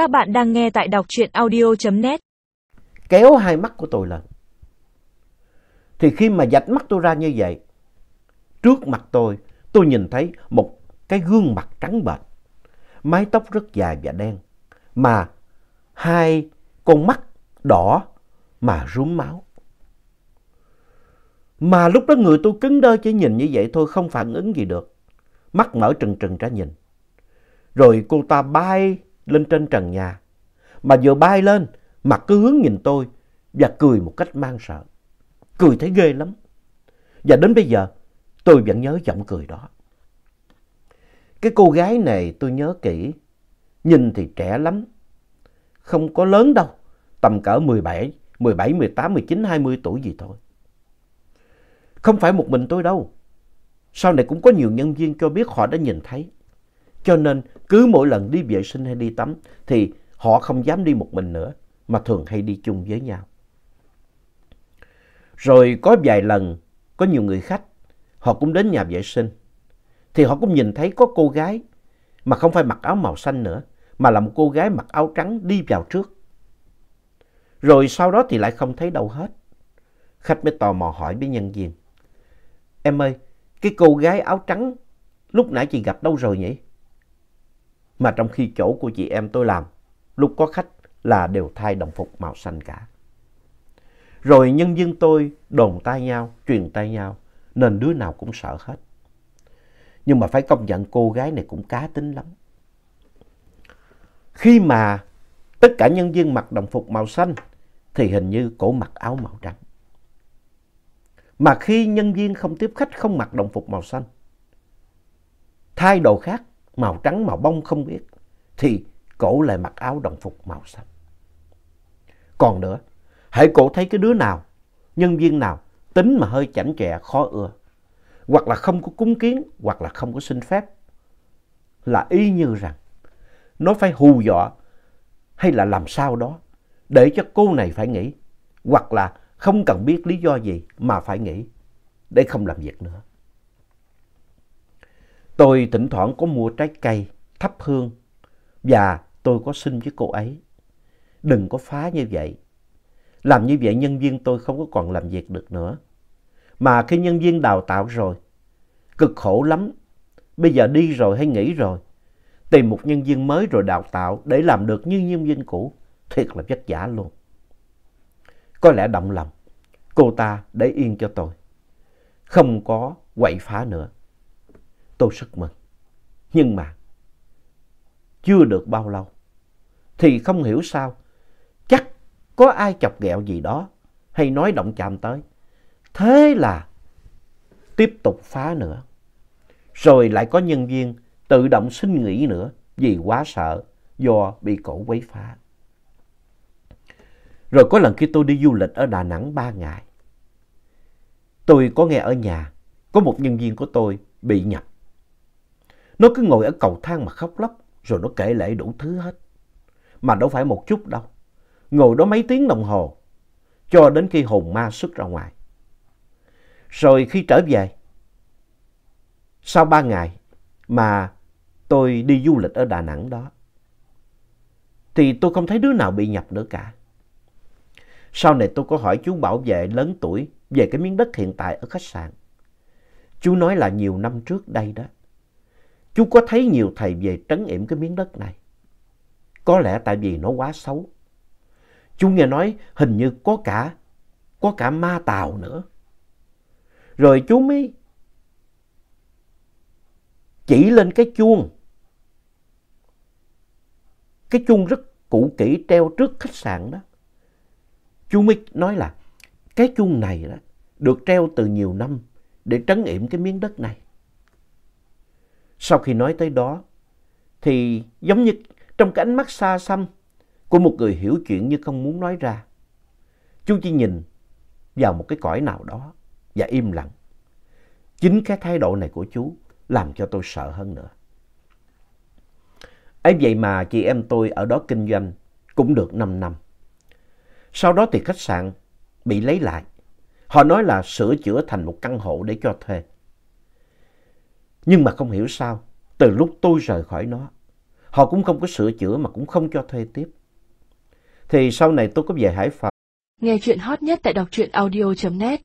Các bạn đang nghe tại đọc truyện audio.net. Kéo hai mắt của tôi lên. Thì khi mà dạch mắt tôi ra như vậy, trước mặt tôi, tôi nhìn thấy một cái gương mặt trắng bệch, mái tóc rất dài và đen, mà hai con mắt đỏ mà rúm máu. Mà lúc đó người tôi cứng đơ chỉ nhìn như vậy thôi không phản ứng gì được. Mắt mở trừng trừng ra nhìn. Rồi cô ta bay lên trên trần nhà. Mà vừa bay lên, mặt cứ hướng nhìn tôi và cười một cách mang sợ. Cười thấy ghê lắm. Và đến bây giờ tôi vẫn nhớ giọng cười đó. Cái cô gái này tôi nhớ kỹ. Nhìn thì trẻ lắm. Không có lớn đâu. Tầm cỡ 17, 17, 18, 19, 20 tuổi gì thôi. Không phải một mình tôi đâu. Sau này cũng có nhiều nhân viên cho biết họ đã nhìn thấy. Cho nên cứ mỗi lần đi vệ sinh hay đi tắm thì họ không dám đi một mình nữa mà thường hay đi chung với nhau. Rồi có vài lần có nhiều người khách họ cũng đến nhà vệ sinh thì họ cũng nhìn thấy có cô gái mà không phải mặc áo màu xanh nữa mà là một cô gái mặc áo trắng đi vào trước. Rồi sau đó thì lại không thấy đâu hết. Khách mới tò mò hỏi với nhân viên. Em ơi, cái cô gái áo trắng lúc nãy chị gặp đâu rồi nhỉ? Mà trong khi chỗ của chị em tôi làm, lúc có khách là đều thay đồng phục màu xanh cả. Rồi nhân viên tôi đồn tay nhau, truyền tay nhau, nên đứa nào cũng sợ hết. Nhưng mà phải công nhận cô gái này cũng cá tính lắm. Khi mà tất cả nhân viên mặc đồng phục màu xanh, thì hình như cổ mặc áo màu trắng. Mà khi nhân viên không tiếp khách không mặc đồng phục màu xanh, thay đồ khác, màu trắng, màu bông không biết, thì cổ lại mặc áo đồng phục màu xanh. Còn nữa, hãy cổ thấy cái đứa nào, nhân viên nào, tính mà hơi chảnh chẹ, khó ưa, hoặc là không có cúng kiến, hoặc là không có xin phép, là y như rằng nó phải hù dọa hay là làm sao đó để cho cô này phải nghỉ, hoặc là không cần biết lý do gì mà phải nghỉ để không làm việc nữa. Tôi thỉnh thoảng có mua trái cây, thắp hương và tôi có xin với cô ấy. Đừng có phá như vậy. Làm như vậy nhân viên tôi không có còn làm việc được nữa. Mà khi nhân viên đào tạo rồi, cực khổ lắm. Bây giờ đi rồi hay nghỉ rồi, tìm một nhân viên mới rồi đào tạo để làm được như nhân viên cũ, thiệt là vất vả luôn. Có lẽ động lòng, cô ta để yên cho tôi. Không có quậy phá nữa. Tôi rất mừng. Nhưng mà, chưa được bao lâu, thì không hiểu sao, chắc có ai chọc ghẹo gì đó, hay nói động chạm tới. Thế là tiếp tục phá nữa. Rồi lại có nhân viên tự động xin nghỉ nữa vì quá sợ do bị cổ quấy phá. Rồi có lần khi tôi đi du lịch ở Đà Nẵng ba ngày, tôi có nghe ở nhà có một nhân viên của tôi bị nhập. Nó cứ ngồi ở cầu thang mà khóc lóc, rồi nó kể lể đủ thứ hết. Mà đâu phải một chút đâu. Ngồi đó mấy tiếng đồng hồ, cho đến khi hồn ma xuất ra ngoài. Rồi khi trở về, sau ba ngày mà tôi đi du lịch ở Đà Nẵng đó, thì tôi không thấy đứa nào bị nhập nữa cả. Sau này tôi có hỏi chú bảo vệ lớn tuổi về cái miếng đất hiện tại ở khách sạn. Chú nói là nhiều năm trước đây đó, chú có thấy nhiều thầy về trấn yểm cái miếng đất này. Có lẽ tại vì nó quá xấu. Chú nghe nói hình như có cả, có cả ma tàu nữa. Rồi chú mới chỉ lên cái chuông. Cái chuông rất cũ kỹ treo trước khách sạn đó. Chú mới nói là cái chuông này đó được treo từ nhiều năm để trấn yểm cái miếng đất này. Sau khi nói tới đó, thì giống như trong cái ánh mắt xa xăm của một người hiểu chuyện như không muốn nói ra. Chú chỉ nhìn vào một cái cõi nào đó và im lặng. Chính cái thái độ này của chú làm cho tôi sợ hơn nữa. ấy vậy mà chị em tôi ở đó kinh doanh cũng được 5 năm. Sau đó thì khách sạn bị lấy lại. Họ nói là sửa chữa thành một căn hộ để cho thuê. Nhưng mà không hiểu sao, từ lúc tôi rời khỏi nó, Họ cũng không có sửa chữa mà cũng không cho thuê tiếp. Thì sau này tôi có về Hải Phòng. Nghe chuyện hot nhất tại đọc truyện audio.net